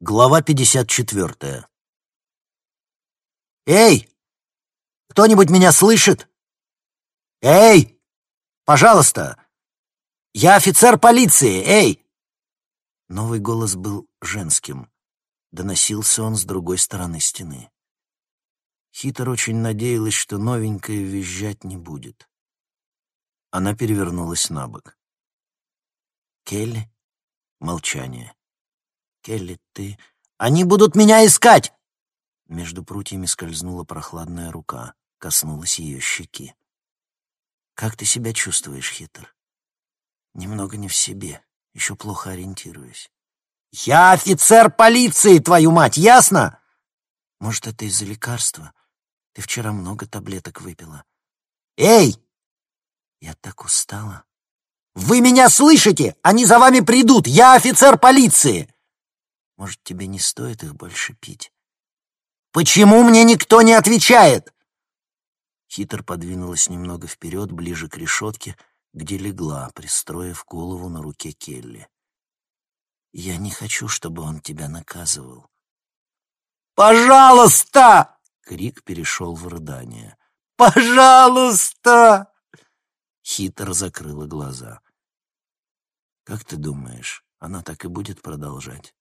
Глава 54. «Эй! Кто-нибудь меня слышит? Эй! Пожалуйста! Я офицер полиции! Эй!» Новый голос был женским. Доносился он с другой стороны стены. Хитр очень надеялась, что новенькая визжать не будет. Она перевернулась на бок. Келли? Молчание. Келли, ты... Они будут меня искать!» Между прутьями скользнула прохладная рука, коснулась ее щеки. «Как ты себя чувствуешь, Хитр?» «Немного не в себе, еще плохо ориентируюсь». «Я офицер полиции, твою мать, ясно?» «Может, это из-за лекарства? Ты вчера много таблеток выпила». «Эй!» «Я так устала». «Вы меня слышите? Они за вами придут! Я офицер полиции!» Может, тебе не стоит их больше пить? Почему мне никто не отвечает? Хитр подвинулась немного вперед, ближе к решетке, где легла, пристроив голову на руке Келли. Я не хочу, чтобы он тебя наказывал. «Пожалуйста!» — крик перешел в рыдание. «Пожалуйста!» Хитр закрыла глаза. «Как ты думаешь, она так и будет продолжать?»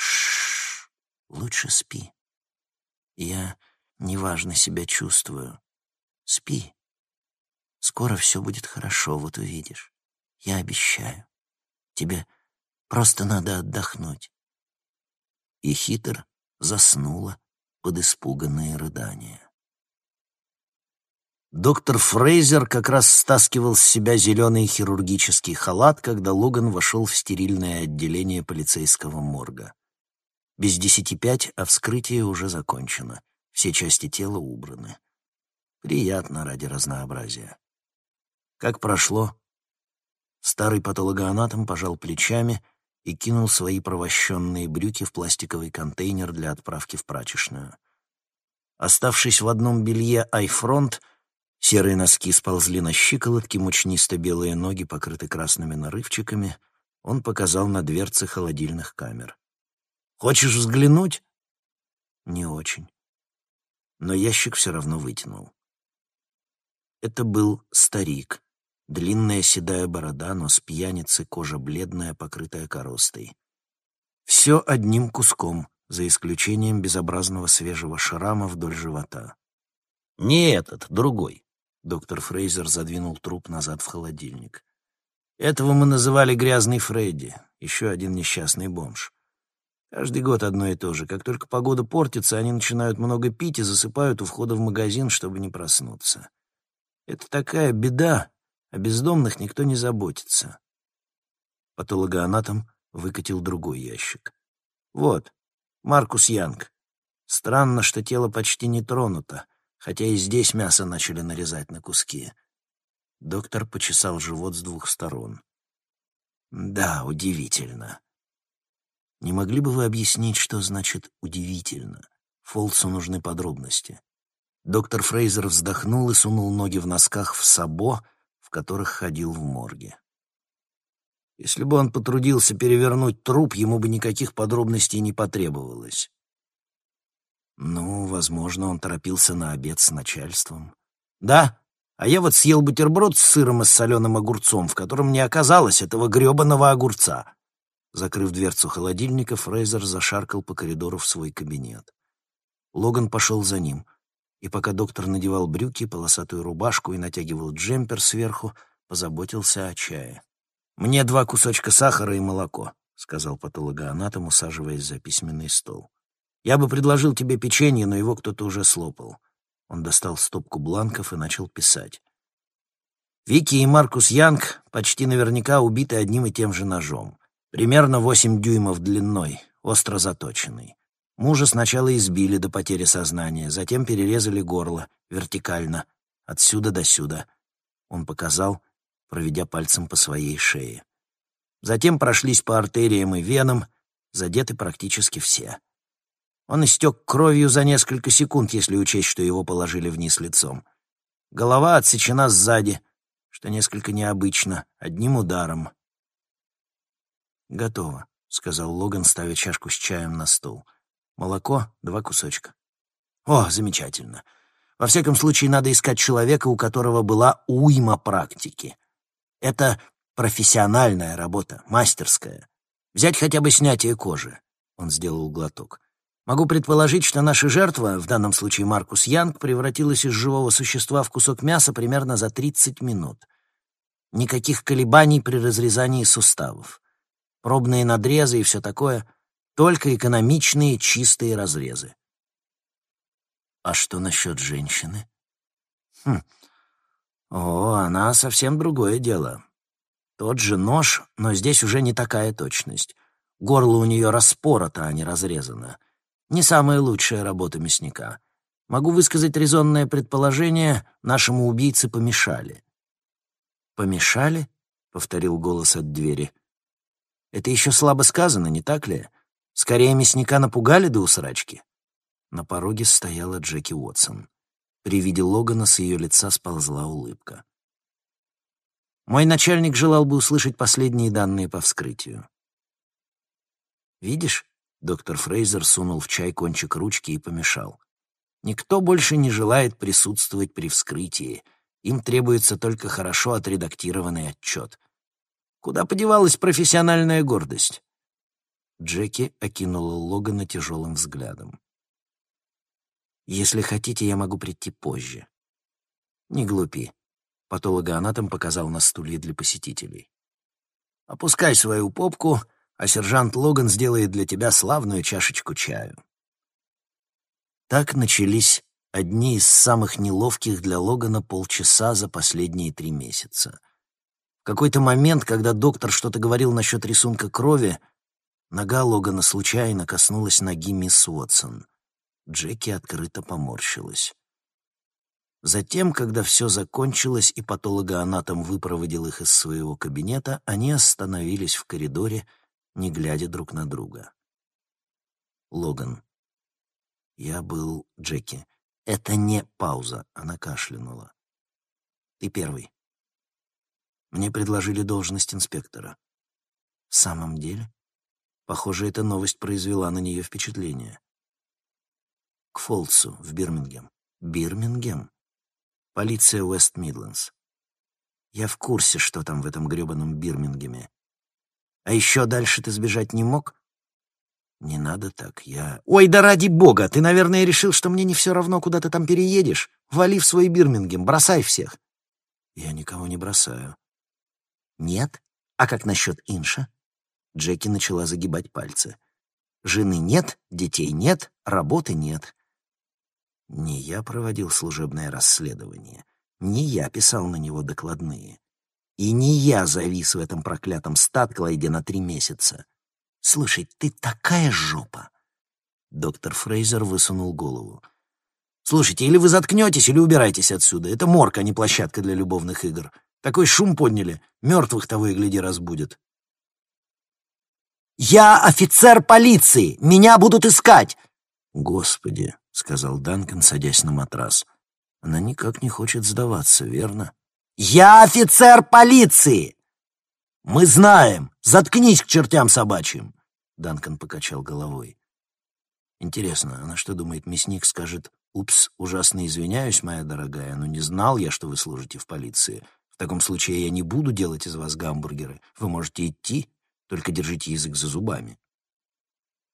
Шш, лучше спи. Я неважно себя чувствую. Спи. Скоро все будет хорошо, вот увидишь. Я обещаю. Тебе просто надо отдохнуть. И хитр заснула под испуганные рыдания. Доктор Фрейзер как раз стаскивал с себя зеленый хирургический халат, когда Логан вошел в стерильное отделение полицейского морга. Без десяти пять, а вскрытие уже закончено. Все части тела убраны. Приятно ради разнообразия. Как прошло? Старый патологоанатом пожал плечами и кинул свои провощенные брюки в пластиковый контейнер для отправки в прачечную. Оставшись в одном белье айфронт, серые носки сползли на щиколотки, мучнисто-белые ноги покрыты красными нарывчиками, он показал на дверцы холодильных камер. Хочешь взглянуть? Не очень. Но ящик все равно вытянул. Это был старик. Длинная седая борода, нос пьяницы, кожа бледная, покрытая коростой. Все одним куском, за исключением безобразного свежего шрама вдоль живота. «Не этот, другой», — доктор Фрейзер задвинул труп назад в холодильник. «Этого мы называли грязный Фредди, еще один несчастный бомж. Каждый год одно и то же. Как только погода портится, они начинают много пить и засыпают у входа в магазин, чтобы не проснуться. Это такая беда, о бездомных никто не заботится. Патологоанатом выкатил другой ящик. Вот, Маркус Янг. Странно, что тело почти не тронуто, хотя и здесь мясо начали нарезать на куски. Доктор почесал живот с двух сторон. Да, удивительно. Не могли бы вы объяснить, что значит «удивительно»? Фолсу нужны подробности. Доктор Фрейзер вздохнул и сунул ноги в носках в сабо, в которых ходил в морге. Если бы он потрудился перевернуть труп, ему бы никаких подробностей не потребовалось. Ну, возможно, он торопился на обед с начальством. Да, а я вот съел бутерброд с сыром и с соленым огурцом, в котором не оказалось этого гребаного огурца. Закрыв дверцу холодильника, Фрейзер зашаркал по коридору в свой кабинет. Логан пошел за ним, и пока доктор надевал брюки, полосатую рубашку и натягивал джемпер сверху, позаботился о чае. «Мне два кусочка сахара и молоко», — сказал патологоанатом, усаживаясь за письменный стол. «Я бы предложил тебе печенье, но его кто-то уже слопал». Он достал стопку бланков и начал писать. Вики и Маркус Янг почти наверняка убиты одним и тем же ножом. Примерно восемь дюймов длиной, остро заточенный. Мужа сначала избили до потери сознания, затем перерезали горло, вертикально, отсюда до сюда. Он показал, проведя пальцем по своей шее. Затем прошлись по артериям и венам, задеты практически все. Он истек кровью за несколько секунд, если учесть, что его положили вниз лицом. Голова отсечена сзади, что несколько необычно, одним ударом. Готово. — сказал Логан, ставя чашку с чаем на стол. «Молоко — два кусочка». «О, замечательно. Во всяком случае, надо искать человека, у которого была уйма практики. Это профессиональная работа, мастерская. Взять хотя бы снятие кожи». Он сделал глоток. Могу предположить, что наша жертва, в данном случае Маркус Янг, превратилась из живого существа в кусок мяса примерно за 30 минут. Никаких колебаний при разрезании суставов. Пробные надрезы и все такое. Только экономичные чистые разрезы. А что насчет женщины? Хм. О, она совсем другое дело. Тот же нож, но здесь уже не такая точность. Горло у нее распорото, а не разрезано. Не самая лучшая работа мясника. Могу высказать резонное предположение, нашему убийце помешали. «Помешали?» — повторил голос от двери. «Это еще слабо сказано, не так ли? Скорее мясника напугали до усрачки». На пороге стояла Джеки Уотсон. При виде Логана с ее лица сползла улыбка. Мой начальник желал бы услышать последние данные по вскрытию. «Видишь?» Доктор Фрейзер сунул в чай кончик ручки и помешал. Никто больше не желает присутствовать при вскрытии. Им требуется только хорошо отредактированный отчет. Куда подевалась профессиональная гордость? Джеки окинула Логана тяжелым взглядом. «Если хотите, я могу прийти позже». «Не глупи», — патологоанатом показал на стулья для посетителей. «Опускай свою попку а сержант Логан сделает для тебя славную чашечку чаю. Так начались одни из самых неловких для Логана полчаса за последние три месяца. Какой-то момент, когда доктор что-то говорил насчет рисунка крови, нога Логана случайно коснулась ноги мисс Уотсон. Джеки открыто поморщилась. Затем, когда все закончилось и патологоанатом выпроводил их из своего кабинета, они остановились в коридоре, не глядя друг на друга. Логан. Я был Джеки. Это не пауза, она кашлянула. Ты первый. Мне предложили должность инспектора. В самом деле? Похоже, эта новость произвела на нее впечатление. К Фолсу, в Бирмингем. Бирмингем? Полиция Уэст-Мидлендс. Я в курсе, что там в этом грёбаном Бирмингеме. А еще дальше ты сбежать не мог? Не надо так, я... Ой, да ради бога, ты, наверное, решил, что мне не все равно, куда ты там переедешь. Вали в свой Бирмингем, бросай всех. Я никого не бросаю. Нет? А как насчет Инша? Джеки начала загибать пальцы. Жены нет, детей нет, работы нет. Не я проводил служебное расследование, не я писал на него докладные. И не я завис в этом проклятом статклайде на три месяца. Слушай, ты такая жопа!» Доктор Фрейзер высунул голову. «Слушайте, или вы заткнетесь, или убирайтесь отсюда. Это морг, а не площадка для любовных игр. Такой шум подняли. Мертвых того и гляди разбудят». «Я офицер полиции! Меня будут искать!» «Господи!» — сказал Данкан, садясь на матрас. «Она никак не хочет сдаваться, верно?» «Я офицер полиции!» «Мы знаем! Заткнись к чертям собачьим!» Данкан покачал головой. «Интересно, она что думает, мясник скажет, «Упс, ужасно извиняюсь, моя дорогая, но не знал я, что вы служите в полиции. В таком случае я не буду делать из вас гамбургеры. Вы можете идти, только держите язык за зубами».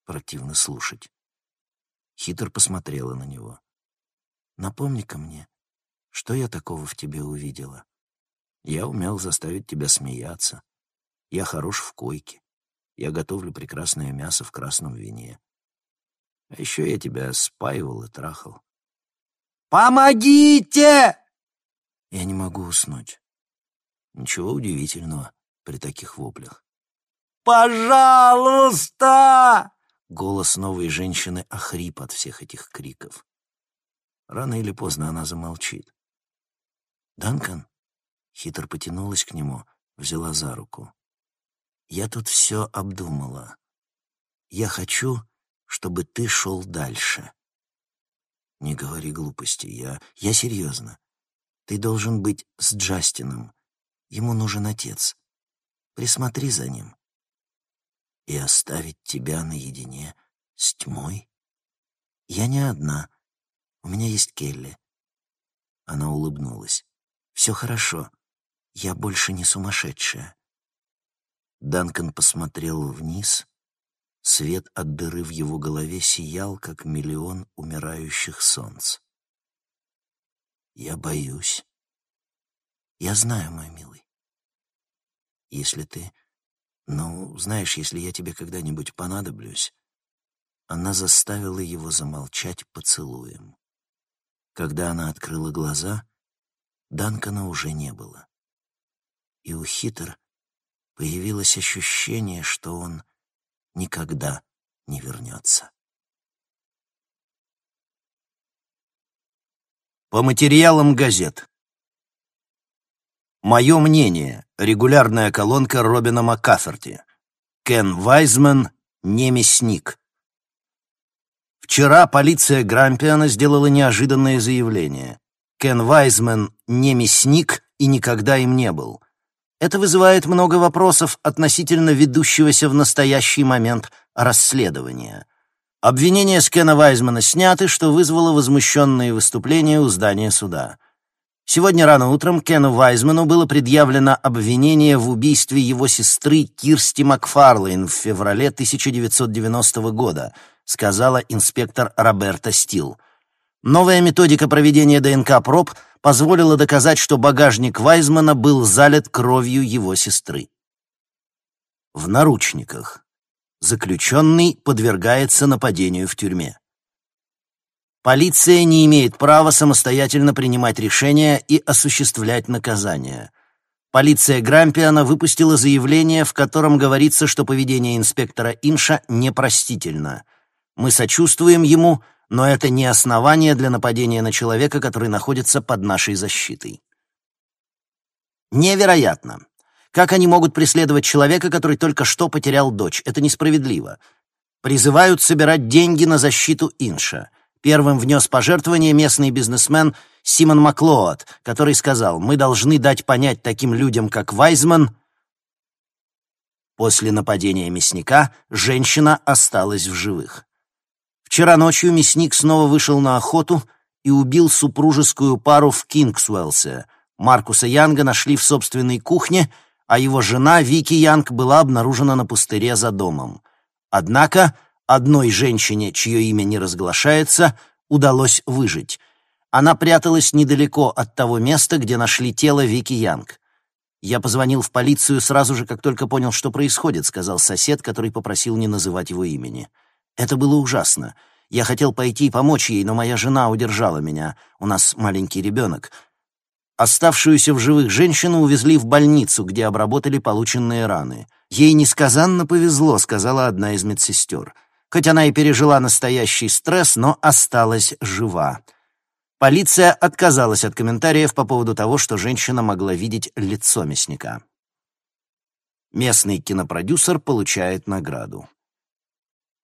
Противно слушать. Хитр посмотрела на него. «Напомни-ка мне, что я такого в тебе увидела?» Я умел заставить тебя смеяться. Я хорош в койке. Я готовлю прекрасное мясо в красном вине. А еще я тебя спаивал и трахал. «Помогите!» Я не могу уснуть. Ничего удивительного при таких воплях. «Пожалуйста!» Голос новой женщины охрип от всех этих криков. Рано или поздно она замолчит. «Данкан?» Хитр потянулась к нему, взяла за руку. «Я тут все обдумала. Я хочу, чтобы ты шел дальше». «Не говори глупости, я... я серьезно. Ты должен быть с Джастином. Ему нужен отец. Присмотри за ним». и оставить тебя наедине с тьмой? Я не одна. У меня есть Келли. Она улыбнулась. Все хорошо. Я больше не сумасшедшая. Данкан посмотрел вниз. Свет от дыры в его голове сиял, как миллион умирающих солнц. «Я боюсь. Я знаю, мой милый. Если ты... Ну, знаешь, если я тебе когда-нибудь понадоблюсь...» Она заставила его замолчать поцелуем. Когда она открыла глаза, Данкана уже не было. И у Хитер появилось ощущение, что он никогда не вернется. По материалам газет. Мое мнение. Регулярная колонка Робина Маккаферти. Кен Вайзман не мясник. Вчера полиция Грампиана сделала неожиданное заявление. Кен Вайзман не мясник и никогда им не был. Это вызывает много вопросов относительно ведущегося в настоящий момент расследования. Обвинения с Кена Вайзмана сняты, что вызвало возмущенные выступления у здания суда. Сегодня рано утром Кену Вайзману было предъявлено обвинение в убийстве его сестры Кирсти Макфарлейн в феврале 1990 года, сказала инспектор Роберта Стил. Новая методика проведения ДНК-проб позволила доказать, что багажник Вайзмана был залит кровью его сестры. В наручниках. Заключенный подвергается нападению в тюрьме. Полиция не имеет права самостоятельно принимать решения и осуществлять наказания. Полиция Грампиана выпустила заявление, в котором говорится, что поведение инспектора Инша непростительно. Мы сочувствуем ему, но это не основание для нападения на человека, который находится под нашей защитой. Невероятно. Как они могут преследовать человека, который только что потерял дочь? Это несправедливо. Призывают собирать деньги на защиту Инша. Первым внес пожертвование местный бизнесмен Симон Маклоат, который сказал, «Мы должны дать понять таким людям, как Вайзман...» После нападения мясника женщина осталась в живых. Вчера ночью мясник снова вышел на охоту и убил супружескую пару в Кингсуэлсе. Маркуса Янга нашли в собственной кухне, а его жена Вики Янг была обнаружена на пустыре за домом. Однако Одной женщине, чье имя не разглашается, удалось выжить. Она пряталась недалеко от того места, где нашли тело Вики Янг. «Я позвонил в полицию сразу же, как только понял, что происходит», — сказал сосед, который попросил не называть его имени. «Это было ужасно. Я хотел пойти и помочь ей, но моя жена удержала меня. У нас маленький ребенок. Оставшуюся в живых женщину увезли в больницу, где обработали полученные раны. Ей несказанно повезло, сказала одна из медсестер. Хоть она и пережила настоящий стресс, но осталась жива. Полиция отказалась от комментариев по поводу того, что женщина могла видеть лицо мясника. Местный кинопродюсер получает награду.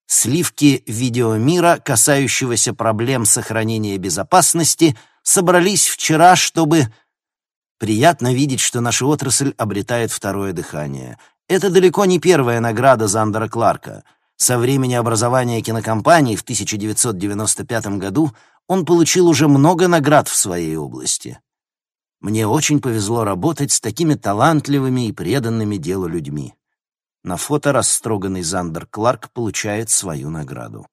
Сливки видеомира, касающегося проблем сохранения безопасности, собрались вчера, чтобы... Приятно видеть, что наша отрасль обретает второе дыхание. Это далеко не первая награда Зандера Кларка — со времени образования кинокомпании в 1995 году он получил уже много наград в своей области. Мне очень повезло работать с такими талантливыми и преданными делу людьми. На фото растроганный Зандер Кларк получает свою награду.